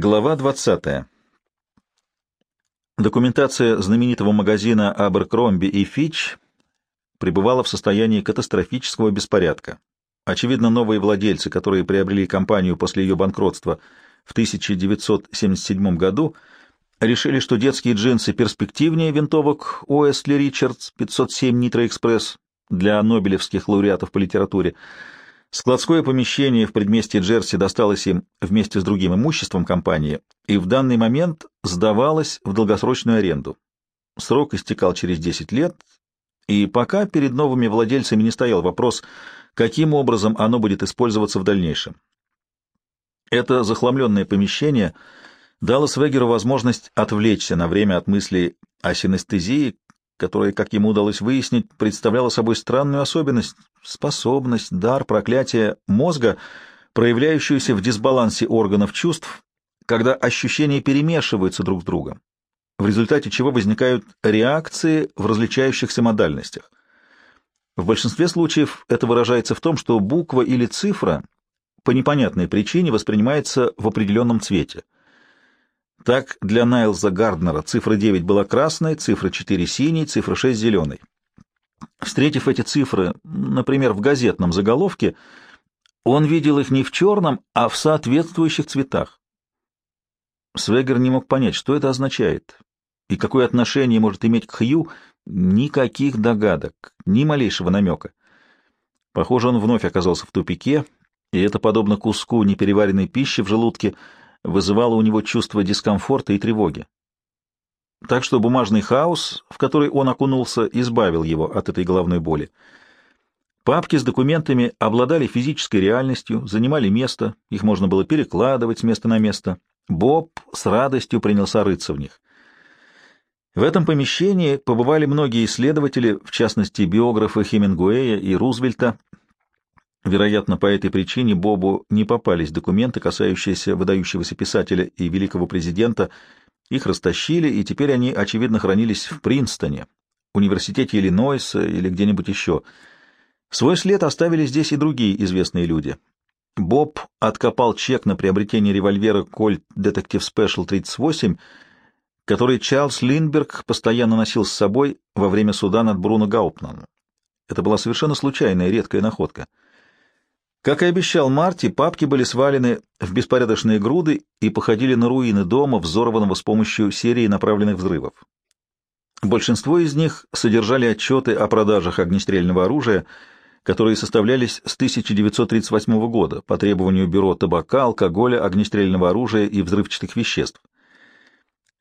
Глава 20. Документация знаменитого магазина Abercrombie и Fitch пребывала в состоянии катастрофического беспорядка. Очевидно, новые владельцы, которые приобрели компанию после ее банкротства в 1977 году, решили, что детские джинсы перспективнее винтовок Уэсли Ричардс 507 Nitro Express для нобелевских лауреатов по литературе — Складское помещение в предместье Джерси досталось им вместе с другим имуществом компании и в данный момент сдавалось в долгосрочную аренду. Срок истекал через 10 лет, и пока перед новыми владельцами не стоял вопрос, каким образом оно будет использоваться в дальнейшем. Это захламленное помещение дало Свегеру возможность отвлечься на время от мыслей о синестезии, которая, как ему удалось выяснить, представляла собой странную особенность, способность, дар, проклятие мозга, проявляющуюся в дисбалансе органов чувств, когда ощущения перемешиваются друг с другом, в результате чего возникают реакции в различающихся модальностях. В большинстве случаев это выражается в том, что буква или цифра по непонятной причине воспринимается в определенном цвете — так, для Найлза Гарднера цифра 9 была красной, цифра 4 — синей, цифра 6 — зеленой. Встретив эти цифры, например, в газетном заголовке, он видел их не в черном, а в соответствующих цветах. Свегер не мог понять, что это означает и какое отношение может иметь к Хью, никаких догадок, ни малейшего намека. Похоже, он вновь оказался в тупике, и это подобно куску непереваренной пищи в желудке — вызывало у него чувство дискомфорта и тревоги. Так что бумажный хаос, в который он окунулся, избавил его от этой головной боли. Папки с документами обладали физической реальностью, занимали место, их можно было перекладывать с места на место. Боб с радостью принялся рыться в них. В этом помещении побывали многие исследователи, в частности биографы Хемингуэя и Рузвельта, Вероятно, по этой причине Бобу не попались документы, касающиеся выдающегося писателя и великого президента. Их растащили, и теперь они, очевидно, хранились в Принстоне, университете Иллинойса или где-нибудь еще. Свой след оставили здесь и другие известные люди. Боб откопал чек на приобретение револьвера Colt Detective Special 38, который Чарльз Линдберг постоянно носил с собой во время суда над Бруно Гауптманом. Это была совершенно случайная, редкая находка. Как и обещал Марти, папки были свалены в беспорядочные груды и походили на руины дома, взорванного с помощью серии направленных взрывов. Большинство из них содержали отчеты о продажах огнестрельного оружия, которые составлялись с 1938 года по требованию Бюро табака, алкоголя, огнестрельного оружия и взрывчатых веществ.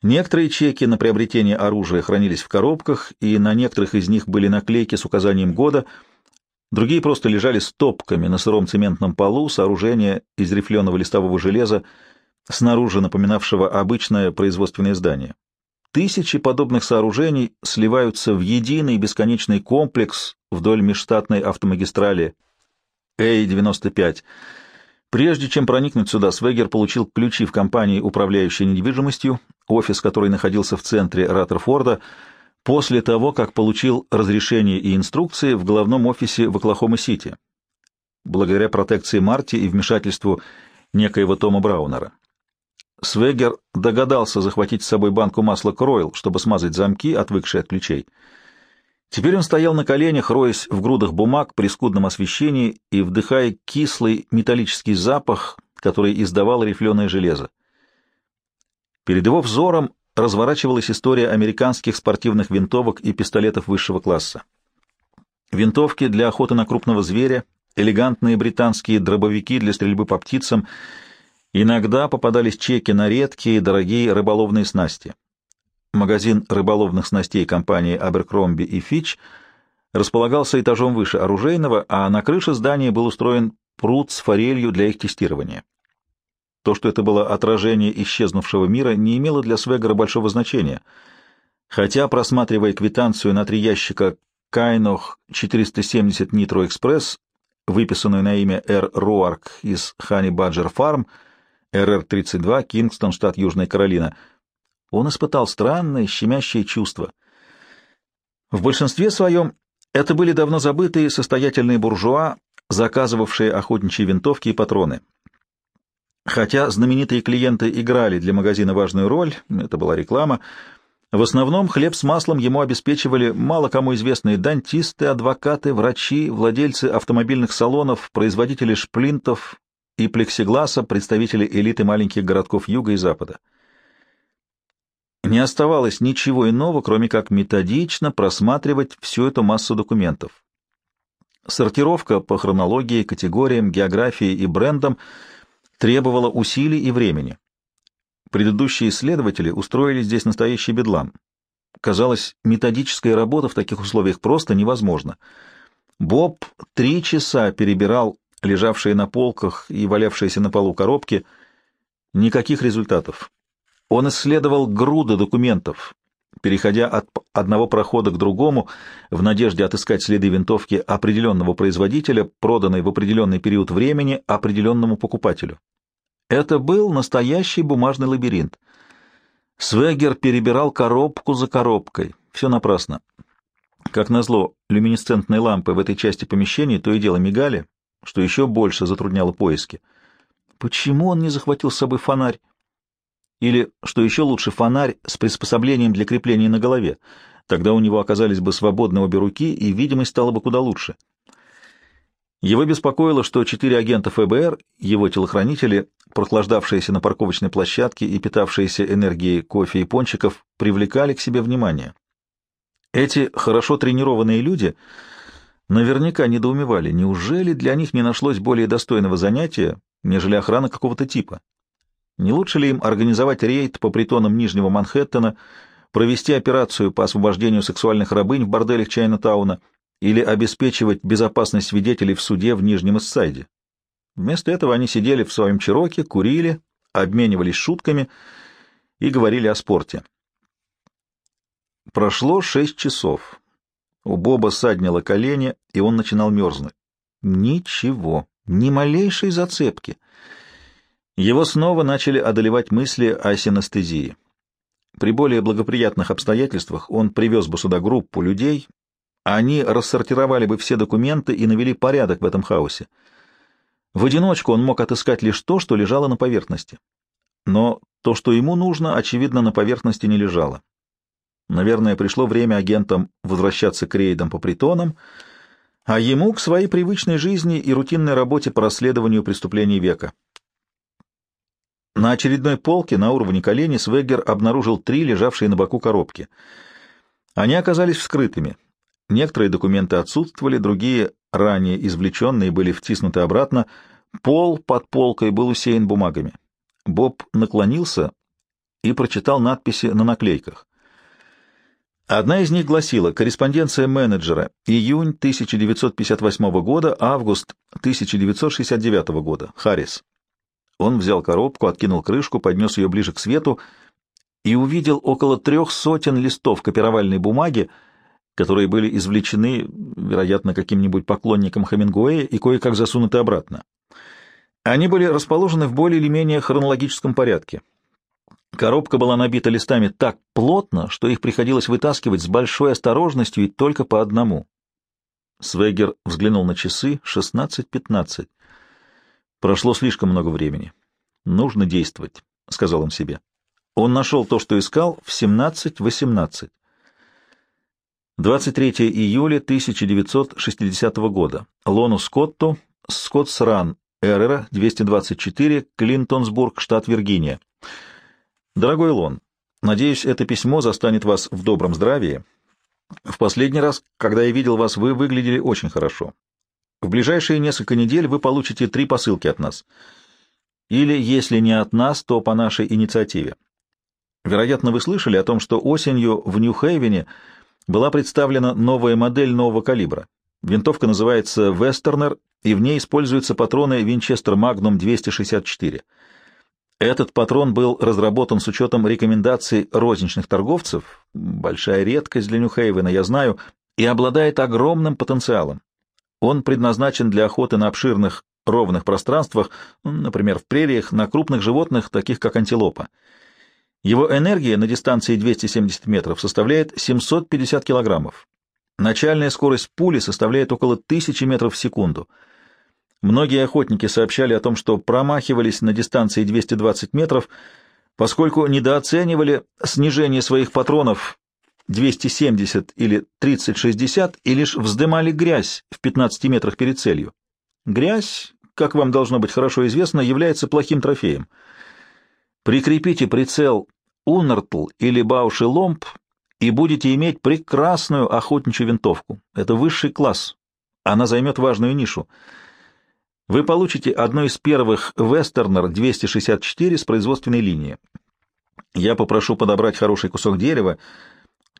Некоторые чеки на приобретение оружия хранились в коробках, и на некоторых из них были наклейки с указанием года — Другие просто лежали стопками на сыром цементном полу сооружения из рифленого листового железа, снаружи напоминавшего обычное производственное здание. Тысячи подобных сооружений сливаются в единый бесконечный комплекс вдоль межштатной автомагистрали А-95. Прежде чем проникнуть сюда, Свегер получил ключи в компании, управляющей недвижимостью, офис которой находился в центре Раттерфорда, после того, как получил разрешение и инструкции в главном офисе в Оклахома-Сити, благодаря протекции Марти и вмешательству некоего Тома Браунера. Свегер догадался захватить с собой банку масла Кройл, чтобы смазать замки, отвыкшие от ключей. Теперь он стоял на коленях, роясь в грудах бумаг при скудном освещении и вдыхая кислый металлический запах, который издавало рифленое железо. Перед его взором разворачивалась история американских спортивных винтовок и пистолетов высшего класса. Винтовки для охоты на крупного зверя, элегантные британские дробовики для стрельбы по птицам, иногда попадались чеки на редкие дорогие рыболовные снасти. Магазин рыболовных снастей компании Abercrombie и Fitch располагался этажом выше оружейного, а на крыше здания был устроен пруд с форелью для их тестирования. То, что это было отражение исчезнувшего мира, не имело для Свегера большого значения. Хотя, просматривая квитанцию на три ящика Кайнох 470 Нитро Экспресс, выписанную на имя Р. Роарк из Хани Баджер Фарм, РР-32, Кингстон, штат Южная Каролина, он испытал странное, щемящее чувство. В большинстве своем это были давно забытые состоятельные буржуа, заказывавшие охотничьи винтовки и патроны. Хотя знаменитые клиенты играли для магазина важную роль, это была реклама, в основном хлеб с маслом ему обеспечивали мало кому известные дантисты, адвокаты, врачи, владельцы автомобильных салонов, производители шплинтов и плексигласа, представители элиты маленьких городков Юга и Запада. Не оставалось ничего иного, кроме как методично просматривать всю эту массу документов. Сортировка по хронологии, категориям, географии и брендам требовала усилий и времени. Предыдущие исследователи устроили здесь настоящий бедлам. Казалось, методическая работа в таких условиях просто невозможна. Боб три часа перебирал лежавшие на полках и валявшиеся на полу коробки. Никаких результатов. Он исследовал груды документов, переходя от одного прохода к другому в надежде отыскать следы винтовки определенного производителя, проданной в определенный период времени определенному покупателю. Это был настоящий бумажный лабиринт. Свегер перебирал коробку за коробкой. Все напрасно. Как назло, люминесцентные лампы в этой части помещения то и дело мигали, что еще больше затрудняло поиски. Почему он не захватил с собой фонарь? Или, что еще лучше, фонарь с приспособлением для крепления на голове. Тогда у него оказались бы свободны обе руки, и видимость стала бы куда лучше. Его беспокоило, что четыре агента ФБР, его телохранители, прохлаждавшиеся на парковочной площадке и питавшиеся энергией кофе и пончиков, привлекали к себе внимание. Эти хорошо тренированные люди наверняка недоумевали, неужели для них не нашлось более достойного занятия, нежели охрана какого-то типа. Не лучше ли им организовать рейд по притонам Нижнего Манхэттена, провести операцию по освобождению сексуальных рабынь в борделях Чайна-тауна или обеспечивать безопасность свидетелей в суде в Нижнем Иссайде? Вместо этого они сидели в своем Чироке, курили, обменивались шутками и говорили о спорте. Прошло шесть часов. У Боба саднило колени, и он начинал мерзнуть. Ничего, ни малейшей зацепки — его снова начали одолевать мысли о синестезии. При более благоприятных обстоятельствах он привез бы сюда группу людей, они рассортировали бы все документы и навели порядок в этом хаосе. В одиночку он мог отыскать лишь то, что лежало на поверхности. Но то, что ему нужно, очевидно, на поверхности не лежало. Наверное, пришло время агентам возвращаться к рейдам по притонам, а ему к своей привычной жизни и рутинной работе по расследованию преступлений века. На очередной полке на уровне колени Свегер обнаружил три лежавшие на боку коробки. Они оказались вскрытыми. Некоторые документы отсутствовали, другие, ранее извлеченные, были втиснуты обратно. Пол под полкой был усеян бумагами. Боб наклонился и прочитал надписи на наклейках. Одна из них гласила «Корреспонденция менеджера. Июнь 1958 года, август 1969 года. Харрис». Он взял коробку, откинул крышку, поднес ее ближе к свету и увидел около трех сотен листов копировальной бумаги, которые были извлечены, вероятно, каким-нибудь поклонником Хемингуэя и кое-как засунуты обратно. Они были расположены в более или менее хронологическом порядке. Коробка была набита листами так плотно, что их приходилось вытаскивать с большой осторожностью и только по одному. Свегер взглянул на часы — шестнадцать пятнадцать. Прошло слишком много времени. Нужно действовать, — сказал он себе. Он нашел то, что искал, в 17-18. 23 июля 1960 года. Лону Скотту, Скоттс-Ран, Эррера, 224, Клинтонсбург, штат Виргиния. Дорогой Лон, надеюсь, это письмо застанет вас в добром здравии. В последний раз, когда я видел вас, вы выглядели очень хорошо. В ближайшие несколько недель вы получите три посылки от нас. Или, если не от нас, то по нашей инициативе. Вероятно, вы слышали о том, что осенью в Нью-Хейвене была представлена новая модель нового калибра. Винтовка называется «Вестернер», и в ней используются патроны Винчестер Magnum 264. Этот патрон был разработан с учетом рекомендаций розничных торговцев, большая редкость для Нью-Хейвена, я знаю, и обладает огромным потенциалом. Он предназначен для охоты на обширных ровных пространствах, например, в прериях, на крупных животных, таких как антилопа. Его энергия на дистанции 270 метров составляет 750 килограммов. Начальная скорость пули составляет около 1000 метров в секунду. Многие охотники сообщали о том, что промахивались на дистанции 220 метров, поскольку недооценивали снижение своих патронов 270 или 30-60 и лишь вздымали грязь в 15 метрах перед целью. Грязь, как вам должно быть хорошо известно, является плохим трофеем. Прикрепите прицел Унартл или Бауши Ломб и будете иметь прекрасную охотничью винтовку. Это высший класс. Она займет важную нишу. Вы получите одну из первых Вестернер 264 с производственной линии. Я попрошу подобрать хороший кусок дерева.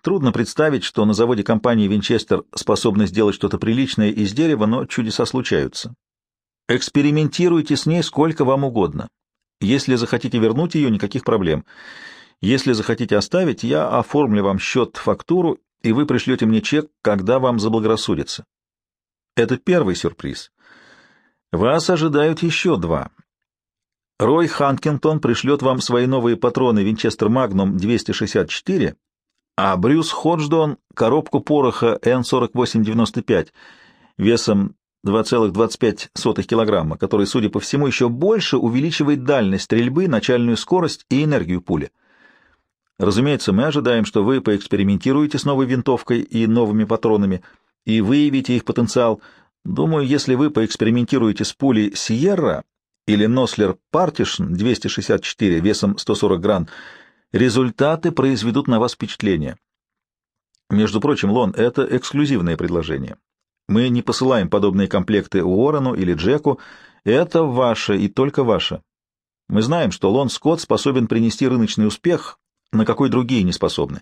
Трудно представить, что на заводе компании Винчестер способны сделать что-то приличное из дерева, но чудеса случаются. Экспериментируйте с ней сколько вам угодно. Если захотите вернуть ее, никаких проблем. Если захотите оставить, я оформлю вам счет-фактуру, и вы пришлете мне чек, когда вам заблагорассудится. Это первый сюрприз. Вас ожидают еще два. Рой Ханкингтон пришлет вам свои новые патроны Винчестер Магнум 264, а Брюс Ходждон — коробку пороха Н-4895 весом 2,25 килограмма, который, судя по всему, еще больше увеличивает дальность стрельбы, начальную скорость и энергию пули. Разумеется, мы ожидаем, что вы поэкспериментируете с новой винтовкой и новыми патронами и выявите их потенциал — Думаю, если вы поэкспериментируете с пулей Sierra или Nosler Partition 264 весом 140 гран, результаты произведут на вас впечатление. Между прочим, Лон, это эксклюзивное предложение. Мы не посылаем подобные комплекты Уоррену или Джеку. Это ваше и только ваше. Мы знаем, что Лон Скотт способен принести рыночный успех, на какой другие не способны.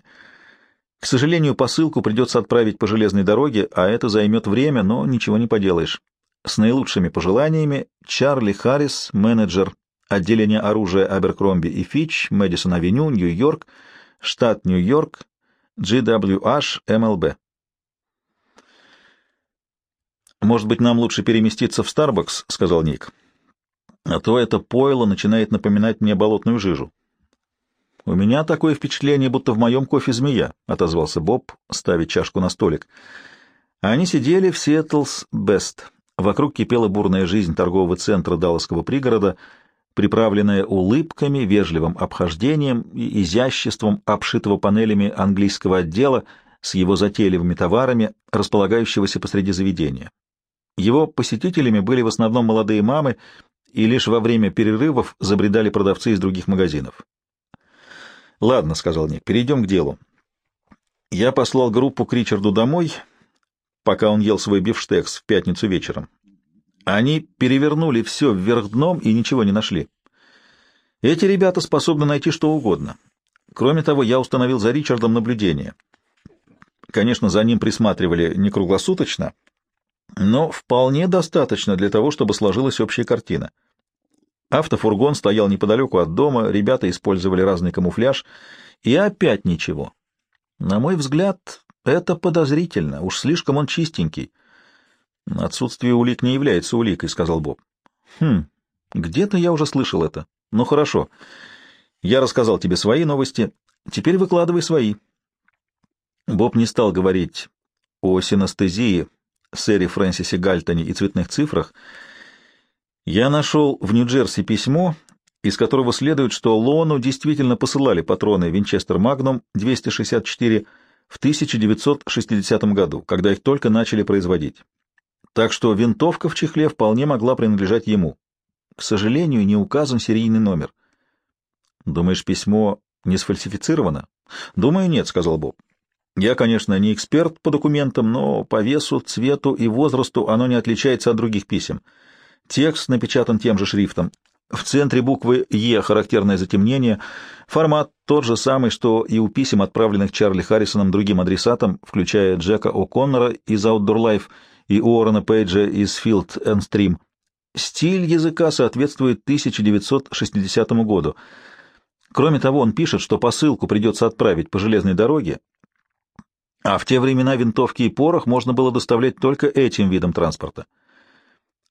К сожалению, посылку придется отправить по железной дороге, а это займет время, но ничего не поделаешь. С наилучшими пожеланиями Чарли Харрис, менеджер отделения оружия Аберкромби и Фич, Мэдисон-авеню, Нью-Йорк, штат Нью-Йорк, GWH, MLB. «Может быть, нам лучше переместиться в Старбакс?» — сказал Ник. «А то это пойло начинает напоминать мне болотную жижу». «У меня такое впечатление, будто в моем кофе змея», — отозвался Боб, ставя чашку на столик. Они сидели в Сиэтлс Бест. Вокруг кипела бурная жизнь торгового центра Далласского пригорода, приправленная улыбками, вежливым обхождением и изяществом обшитого панелями английского отдела с его затейливыми товарами, располагающегося посреди заведения. Его посетителями были в основном молодые мамы, и лишь во время перерывов забредали продавцы из других магазинов. «Ладно», — сказал Ник, — «перейдем к делу. Я послал группу к Ричарду домой, пока он ел свой бифштекс в пятницу вечером. Они перевернули все вверх дном и ничего не нашли. Эти ребята способны найти что угодно. Кроме того, я установил за Ричардом наблюдение. Конечно, за ним присматривали не круглосуточно, но вполне достаточно для того, чтобы сложилась общая картина. Автофургон стоял неподалеку от дома, ребята использовали разный камуфляж, и опять ничего. На мой взгляд, это подозрительно, уж слишком он чистенький. Отсутствие улик не является уликой, — сказал Боб. Хм, где-то я уже слышал это. Ну хорошо, я рассказал тебе свои новости, теперь выкладывай свои. Боб не стал говорить о синестезии, сэре Фрэнсисе Гальтоне и цветных цифрах, — я нашел в Нью-Джерси письмо, из которого следует, что Лону действительно посылали патроны Винчестер Магнум 264 в 1960 году, когда их только начали производить. Так что винтовка в чехле вполне могла принадлежать ему. К сожалению, не указан серийный номер. Думаешь, письмо не сфальсифицировано? Думаю, нет, сказал Боб. Я, конечно, не эксперт по документам, но по весу, цвету и возрасту оно не отличается от других писем. Текст напечатан тем же шрифтом. В центре буквы «Е» характерное затемнение. Формат тот же самый, что и у писем, отправленных Чарли Харрисоном другим адресатам, включая Джека О'Коннора из Outdoor Life и Уоррена Пейджа из Field and Stream. Стиль языка соответствует 1960 году. Кроме того, он пишет, что посылку придется отправить по железной дороге, а в те времена винтовки и порох можно было доставлять только этим видом транспорта.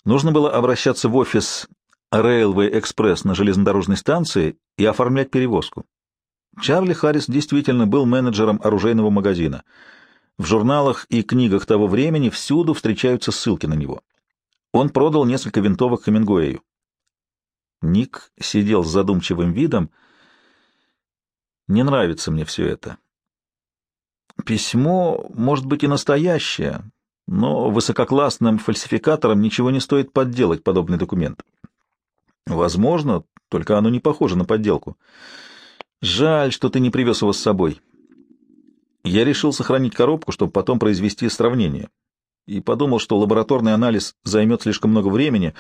Нужно было обращаться в офис Railway Express на железнодорожной станции и оформлять перевозку. Чарли Харрис действительно был менеджером оружейного магазина. В журналах и книгах того времени всюду встречаются ссылки на него. Он продал несколько винтовок Хемингуэю. Ник сидел с задумчивым видом. Не нравится мне все это. Письмо может быть и настоящее, но высококлассным фальсификаторам ничего не стоит подделать подобный документ. Возможно, только оно не похоже на подделку. Жаль, что ты не привез его с собой. Я решил сохранить коробку, чтобы потом произвести сравнение. И подумал, что лабораторный анализ займет слишком много времени.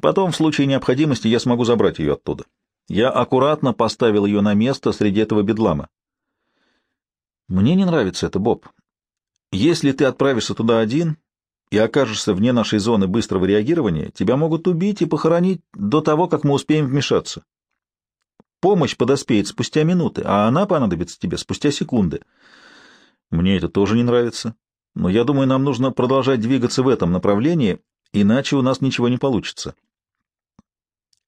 Потом, в случае необходимости, я смогу забрать ее оттуда. Я аккуратно поставил ее на место среди этого бедлама. Мне не нравится это, Боб. Если ты отправишься туда один и окажешься вне нашей зоны быстрого реагирования, тебя могут убить и похоронить до того, как мы успеем вмешаться. Помощь подоспеет спустя минуты, а она понадобится тебе спустя секунды. Мне это тоже не нравится, но я думаю, нам нужно продолжать двигаться в этом направлении, иначе у нас ничего не получится.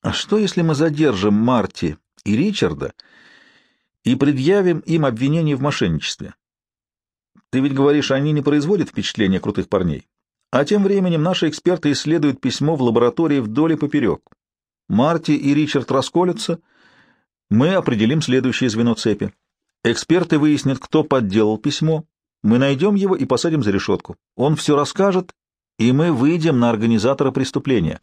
А что, если мы задержим Марти и Ричарда и предъявим им обвинение в мошенничестве? Ты ведь говоришь, они не производят впечатления крутых парней. А тем временем наши эксперты исследуют письмо в лаборатории вдоль и поперек. Марти и Ричард расколются, мы определим следующее звено цепи. Эксперты выяснят, кто подделал письмо, мы найдем его и посадим за решетку. Он все расскажет, и мы выйдем на организатора преступления.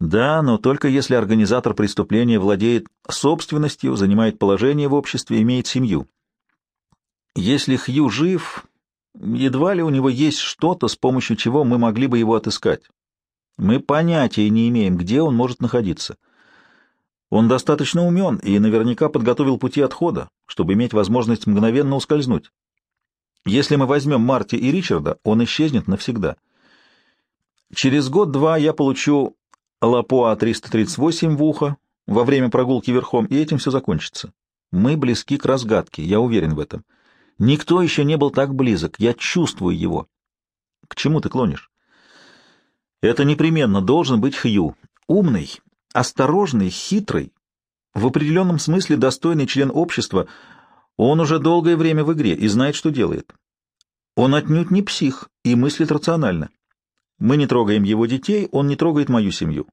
Да, но только если организатор преступления владеет собственностью, занимает положение в обществе, имеет семью. Если Хью жив, едва ли у него есть что-то, с помощью чего мы могли бы его отыскать. Мы понятия не имеем, где он может находиться. Он достаточно умен и наверняка подготовил пути отхода, чтобы иметь возможность мгновенно ускользнуть. Если мы возьмем Марти и Ричарда, он исчезнет навсегда. Через год-два я получу Лапоа-338 в ухо во время прогулки верхом, и этим все закончится. Мы близки к разгадке, я уверен в этом. Никто еще не был так близок, я чувствую его. К чему ты клонишь? Это непременно должен быть Хью. Умный, осторожный, хитрый, в определенном смысле достойный член общества. Он уже долгое время в игре и знает, что делает. Он отнюдь не псих и мыслит рационально. Мы не трогаем его детей, он не трогает мою семью.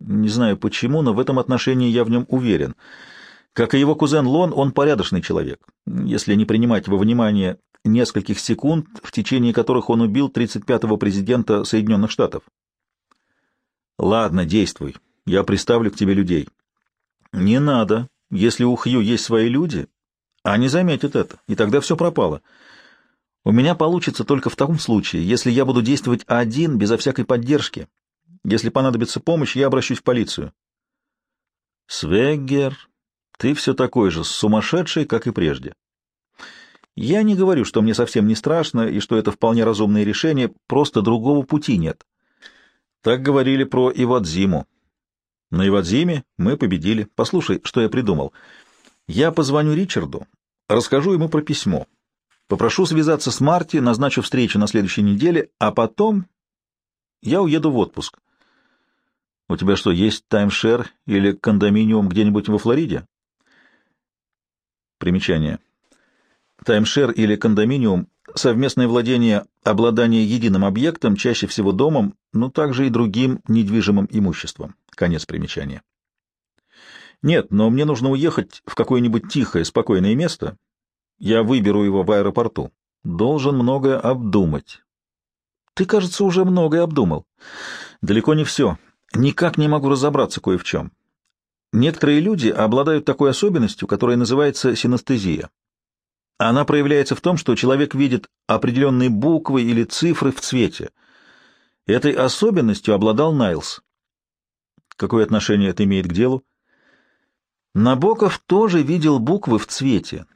Не знаю почему, но в этом отношении я в нем уверен. Как и его кузен Лон, он порядочный человек, если не принимать во внимание нескольких секунд, в течение которых он убил 35-го президента Соединенных Штатов. Ладно, действуй. Я приставлю к тебе людей. Не надо. Если у Хью есть свои люди, они заметят это, и тогда все пропало. У меня получится только в таком случае, если я буду действовать один, безо всякой поддержки. Если понадобится помощь, я обращусь в полицию. Свеггер, ты все такой же сумасшедший, как и прежде. Я не говорю, что мне совсем не страшно и что это вполне разумное решение, просто другого пути нет. Так говорили про Ивадзиму. На Ивадзиме мы победили. Послушай, что я придумал. Я позвоню Ричарду, расскажу ему про письмо. Попрошу связаться с Марти, назначу встречу на следующей неделе, а потом я уеду в отпуск. У тебя что, есть таймшер или кондоминиум где-нибудь во Флориде? Примечание. Таймшер или кондоминиум — совместное владение, обладание единым объектом, чаще всего домом, но также и другим недвижимым имуществом. Конец примечания. Нет, но мне нужно уехать в какое-нибудь тихое, спокойное место, я выберу его в аэропорту. Должен многое обдумать. Ты, кажется, уже многое обдумал. Далеко не все. Никак не могу разобраться кое в чем. Некоторые люди обладают такой особенностью, которая называется синестезия. Она проявляется в том, что человек видит определенные буквы или цифры в цвете. Этой особенностью обладал Найлс. Какое отношение это имеет к делу? Набоков тоже видел буквы в цвете,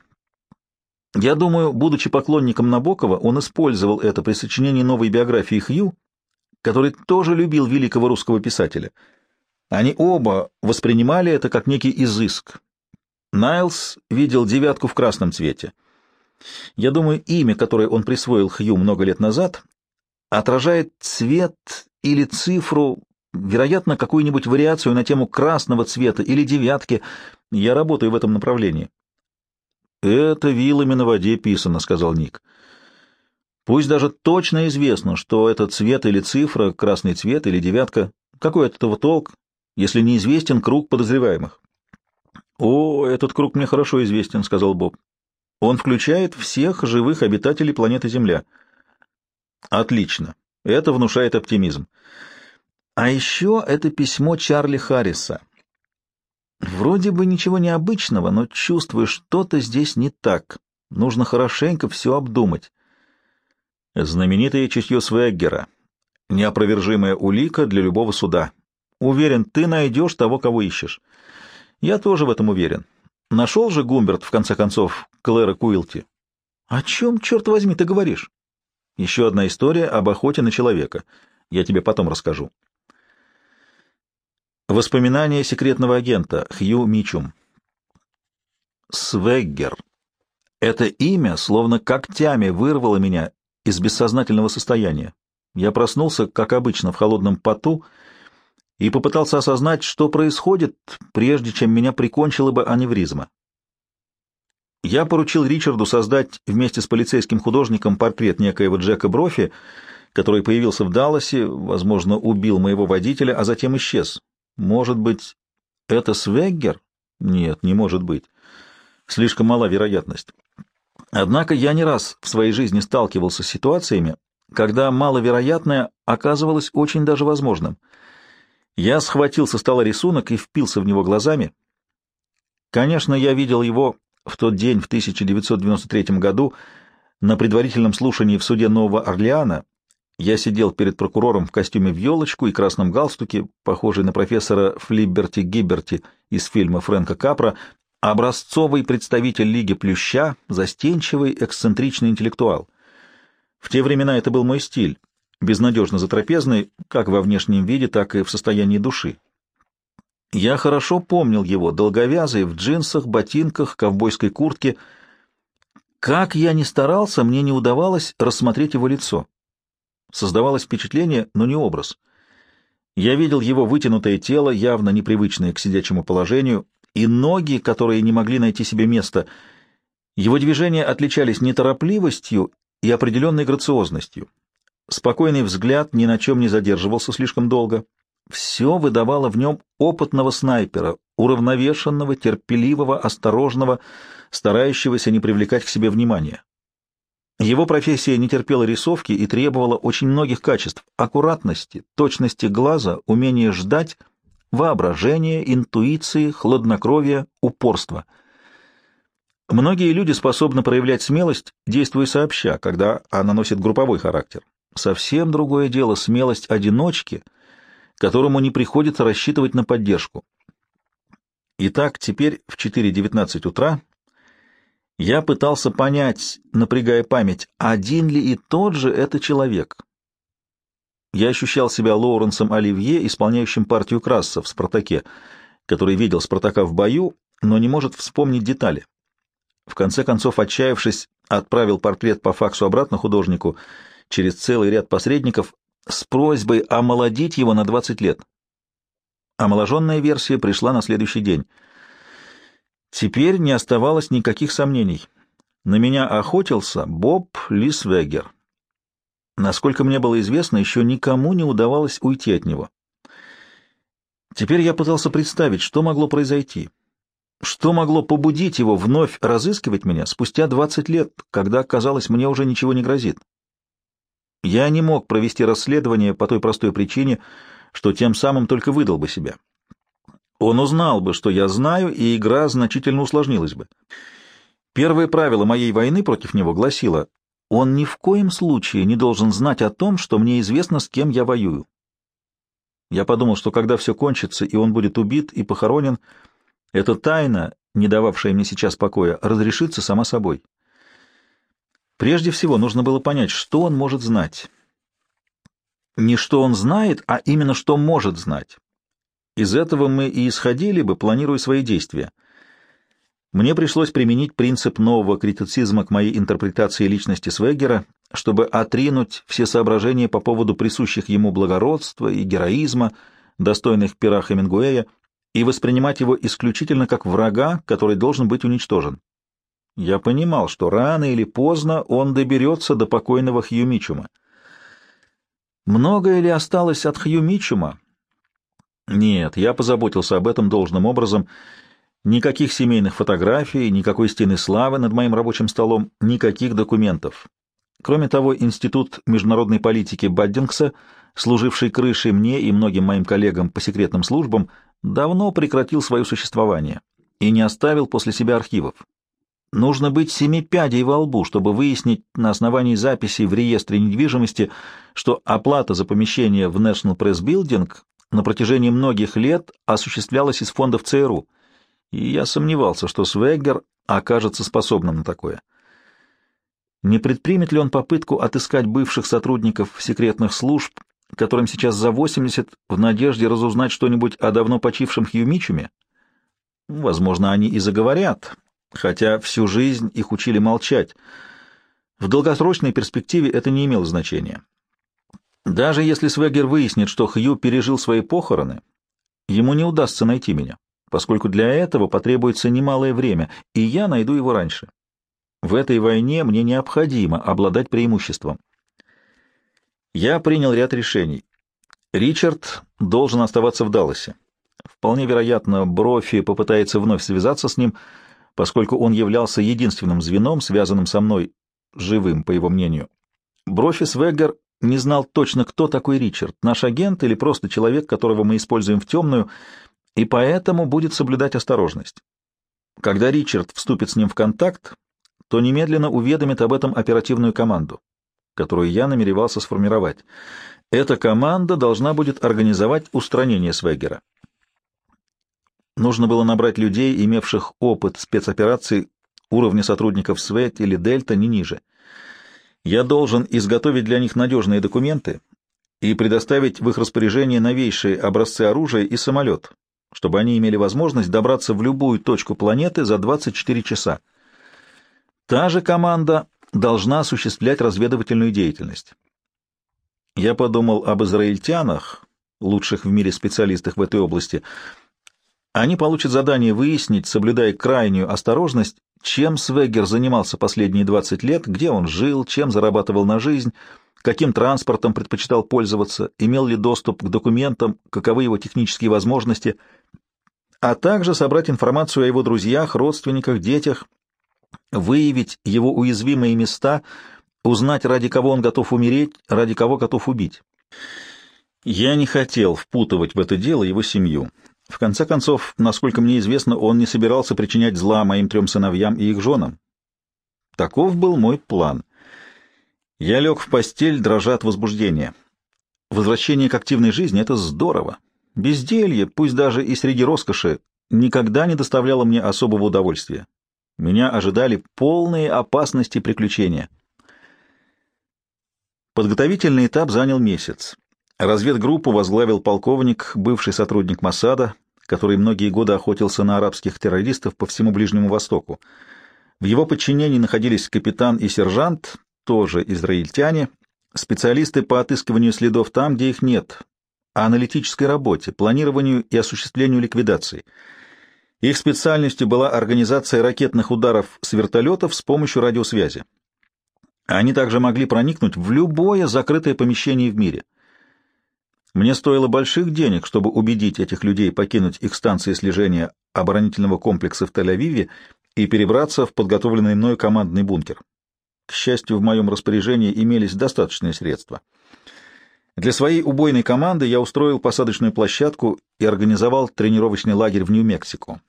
я думаю, будучи поклонником Набокова, он использовал это при сочинении новой биографии Хью, который тоже любил великого русского писателя. Они оба воспринимали это как некий изыск. Найлс видел девятку в красном цвете. Я думаю, имя, которое он присвоил Хью много лет назад, отражает цвет или цифру, вероятно, какую-нибудь вариацию на тему красного цвета или девятки. Я работаю в этом направлении. «Это вилами на воде писано», — сказал Ник. Пусть даже точно известно, что это цвет или цифра, красный цвет или девятка. Какой от этого толк, если неизвестен круг подозреваемых? — О, этот круг мне хорошо известен, — сказал Боб. — Он включает всех живых обитателей планеты Земля. — Отлично. Это внушает оптимизм. А еще это письмо Чарли Харриса. Вроде бы ничего необычного, но чувствую, что-то здесь не так. Нужно хорошенько все обдумать. Знаменитое чутье Свеггера. Неопровержимая улика для любого суда. Уверен, ты найдешь того, кого ищешь. Я тоже в этом уверен. Нашел же Гумберт, в конце концов, Клэра Куилти. О чем, черт возьми, ты говоришь? Еще одна история об охоте на человека. Я тебе потом расскажу. Воспоминания секретного агента Хью Мичум. Свеггер. Это имя словно когтями вырвало меня из бессознательного состояния. Я проснулся, как обычно, в холодном поту и попытался осознать, что происходит, прежде чем меня прикончила бы аневризма. Я поручил Ричарду создать вместе с полицейским художником портрет некоего Джека Брофи, который появился в Далласе, возможно, убил моего водителя, а затем исчез. Может быть, это Свеггер? Нет, не может быть. Слишком мала вероятность. Однако я не раз в своей жизни сталкивался с ситуациями, когда маловероятное оказывалось очень даже возможным. Я схватил со стола рисунок и впился в него глазами. Конечно, я видел его в тот день в 1993 году на предварительном слушании в суде Нового Орлеана. Я сидел перед прокурором в костюме в елочку и красном галстуке, похожий на профессора Флиберти Гиберти из фильма Фрэнка Капра, Образцовый представитель Лиги Плюща, застенчивый, эксцентричный интеллектуал. В те времена это был мой стиль, безнадежно затрапезный, как во внешнем виде, так и в состоянии души. Я хорошо помнил его, долговязый, в джинсах, ботинках, ковбойской куртке. Как я ни старался, мне не удавалось рассмотреть его лицо. Создавалось впечатление, но не образ. Я видел его вытянутое тело, явно непривычное к сидячему положению, и ноги, которые не могли найти себе места. Его движения отличались неторопливостью и определенной грациозностью. Спокойный взгляд ни на чем не задерживался слишком долго. Все выдавало в нем опытного снайпера, уравновешенного, терпеливого, осторожного, старающегося не привлекать к себе внимания. Его профессия не терпела рисовки и требовала очень многих качеств — аккуратности, точности глаза, умения ждать — воображения, интуиции, хладнокровия, упорства. Многие люди способны проявлять смелость, действуя сообща, когда она носит групповой характер. Совсем другое дело смелость одиночки, которому не приходится рассчитывать на поддержку. Итак, теперь в 4.19 утра я пытался понять, напрягая память, один ли и тот же это человек, я ощущал себя Лоуренсом Оливье, исполняющим партию Краса в «Спартаке», который видел Спартака в бою, но не может вспомнить детали. В конце концов, отчаявшись, отправил портрет по факсу обратно художнику через целый ряд посредников с просьбой омолодить его на 20 лет. Омоложенная версия пришла на следующий день. Теперь не оставалось никаких сомнений. На меня охотился Боб Лисвегер. Насколько мне было известно, еще никому не удавалось уйти от него. Теперь я пытался представить, что могло произойти. Что могло побудить его вновь разыскивать меня спустя 20 лет, когда, казалось, мне уже ничего не грозит? Я не мог провести расследование по той простой причине, что тем самым только выдал бы себя. Он узнал бы, что я знаю, и игра значительно усложнилась бы. Первое правило моей войны против него гласило он ни в коем случае не должен знать о том, что мне известно, с кем я воюю. Я подумал, что когда все кончится, и он будет убит и похоронен, эта тайна, не дававшая мне сейчас покоя, разрешится сама собой. Прежде всего нужно было понять, что он может знать. Не что он знает, а именно что может знать. Из этого мы и исходили бы, планируя свои действия — мне пришлось применить принцип нового критицизма к моей интерпретации личности Свегера, чтобы отринуть все соображения по поводу присущих ему благородства и героизма, достойных пера Хемингуэя, и воспринимать его исключительно как врага, который должен быть уничтожен. Я понимал, что рано или поздно он доберется до покойного Хью Мичума. Многое ли осталось от Хью Мичума? Нет, я позаботился об этом должным образом. Никаких семейных фотографий, никакой стены славы над моим рабочим столом, никаких документов. Кроме того, Институт международной политики Баддингса, служивший крышей мне и многим моим коллегам по секретным службам, давно прекратил свое существование и не оставил после себя архивов. Нужно быть семи пядей во лбу, чтобы выяснить на основании записей в реестре недвижимости, что оплата за помещение в National Press Building на протяжении многих лет осуществлялась из фондов ЦРУ, и я сомневался, что Свеггер окажется способным на такое. Не предпримет ли он попытку отыскать бывших сотрудников секретных служб, которым сейчас за 80, в надежде разузнать что-нибудь о давно почившем Хью Мичуме? Возможно, они и заговорят, хотя всю жизнь их учили молчать. В долгосрочной перспективе это не имело значения. Даже если Свегер выяснит, что Хью пережил свои похороны, ему не удастся найти меня, поскольку для этого потребуется немалое время, и я найду его раньше. В этой войне мне необходимо обладать преимуществом. Я принял ряд решений. Ричард должен оставаться в Далласе. Вполне вероятно, Брофи попытается вновь связаться с ним — поскольку он являлся единственным звеном, связанным со мной, живым, по его мнению. Брофис Веггер не знал точно, кто такой Ричард, наш агент или просто человек, которого мы используем в темную, и поэтому будет соблюдать осторожность. Когда Ричард вступит с ним в контакт, то немедленно уведомит об этом оперативную команду, которую я намеревался сформировать. Эта команда должна будет организовать устранение Свеггера. Нужно было набрать людей, имевших опыт спецопераций уровня сотрудников СВЭТ или Дельта не ниже. Я должен изготовить для них надежные документы и предоставить в их распоряжение новейшие образцы оружия и самолет, чтобы они имели возможность добраться в любую точку планеты за 24 часа. Та же команда должна осуществлять разведывательную деятельность. Я подумал об израильтянах, лучших в мире специалистах в этой области, они получат задание выяснить, соблюдая крайнюю осторожность, чем Свеггер занимался последние 20 лет, где он жил, чем зарабатывал на жизнь, каким транспортом предпочитал пользоваться, имел ли доступ к документам, каковы его технические возможности, а также собрать информацию о его друзьях, родственниках, детях, выявить его уязвимые места, узнать, ради кого он готов умереть, ради кого готов убить. Я не хотел впутывать в это дело его семью. В конце концов, насколько мне известно, он не собирался причинять зла моим трем сыновьям и их женам. Таков был мой план. Я лег в постель, дрожа от возбуждения. Возвращение к активной жизни — это здорово. Безделье, пусть даже и среди роскоши, никогда не доставляло мне особого удовольствия. Меня ожидали полные опасности приключения. Подготовительный этап занял месяц. Разведгруппу возглавил полковник, бывший сотрудник Моссада, который многие годы охотился на арабских террористов по всему Ближнему Востоку. В его подчинении находились капитан и сержант, тоже израильтяне, специалисты по отыскиванию следов там, где их нет, о аналитической работе, планированию и осуществлению ликвидации. Их специальностью была организация ракетных ударов с вертолетов с помощью радиосвязи. Они также могли проникнуть в любое закрытое помещение в мире — мне стоило больших денег, чтобы убедить этих людей покинуть их станции слежения оборонительного комплекса в Тель-Авиве и перебраться в подготовленный мною командный бункер. К счастью, в моем распоряжении имелись достаточные средства. Для своей убойной команды я устроил посадочную площадку и организовал тренировочный лагерь в Нью-Мексико.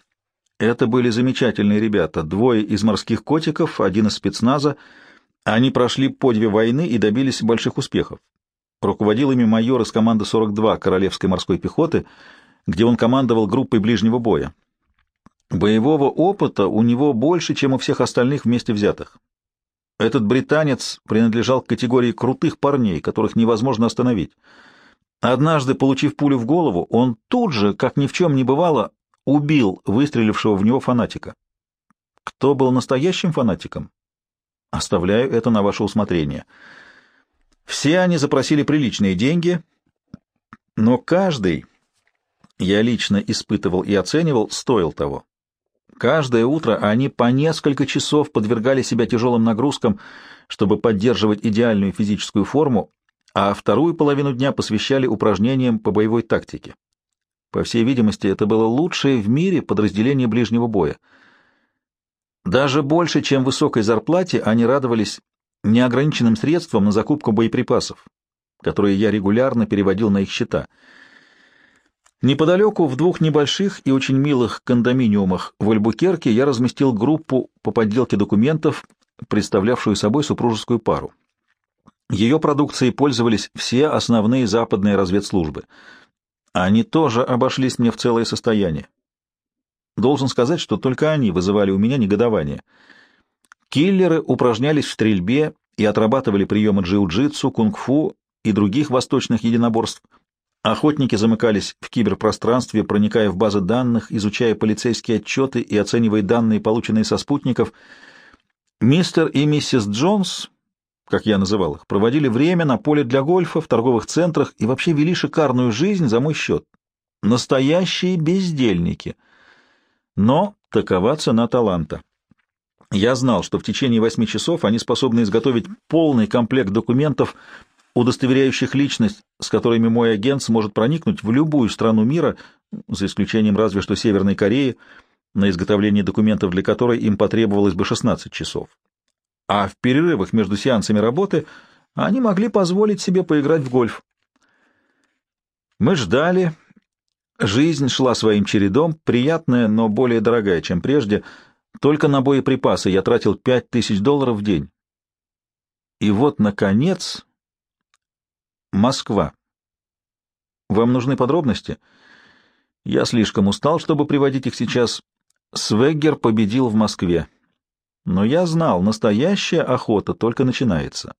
Это были замечательные ребята, двое из морских котиков, один из спецназа. Они прошли по две войны и добились больших успехов. Руководил ими майор из команды 42 Королевской морской пехоты, где он командовал группой ближнего боя. Боевого опыта у него больше, чем у всех остальных вместе взятых. Этот британец принадлежал к категории крутых парней, которых невозможно остановить. Однажды, получив пулю в голову, он тут же, как ни в чем не бывало, убил выстрелившего в него фанатика. Кто был настоящим фанатиком? Оставляю это на ваше усмотрение. Все они запросили приличные деньги, но каждый, я лично испытывал и оценивал, стоил того. Каждое утро они по несколько часов подвергали себя тяжелым нагрузкам, чтобы поддерживать идеальную физическую форму, а вторую половину дня посвящали упражнениям по боевой тактике. По всей видимости, это было лучшее в мире подразделение ближнего боя. Даже больше, чем высокой зарплате, они радовались неограниченным средствам на закупку боеприпасов, которые я регулярно переводил на их счета. Неподалеку, в двух небольших и очень милых кондоминиумах в Альбукерке, я разместил группу по подделке документов, представлявшую собой супружескую пару. Ее продукцией пользовались все основные западные разведслужбы. Они тоже обошлись мне в целое состояние. Должен сказать, что только они вызывали у меня негодование. Киллеры упражнялись в стрельбе и отрабатывали приемы джиу-джитсу, кунг-фу и других восточных единоборств. Охотники замыкались в киберпространстве, проникая в базы данных, изучая полицейские отчеты и оценивая данные, полученные со спутников. Мистер и миссис Джонс как я называл их, проводили время на поле для гольфа, в торговых центрах и вообще вели шикарную жизнь за мой счет. Настоящие бездельники. Но такова цена таланта. Я знал, что в течение восьми часов они способны изготовить полный комплект документов, удостоверяющих личность, с которыми мой агент сможет проникнуть в любую страну мира, за исключением разве что Северной Кореи, на изготовление документов для которой им потребовалось бы 16 часов а в перерывах между сеансами работы они могли позволить себе поиграть в гольф. Мы ждали. Жизнь шла своим чередом, приятная, но более дорогая, чем прежде. Только на боеприпасы я тратил пять тысяч долларов в день. И вот, наконец, Москва. Вам нужны подробности? Я слишком устал, чтобы приводить их сейчас. Свеггер победил в Москве. Но я знал, настоящая охота только начинается.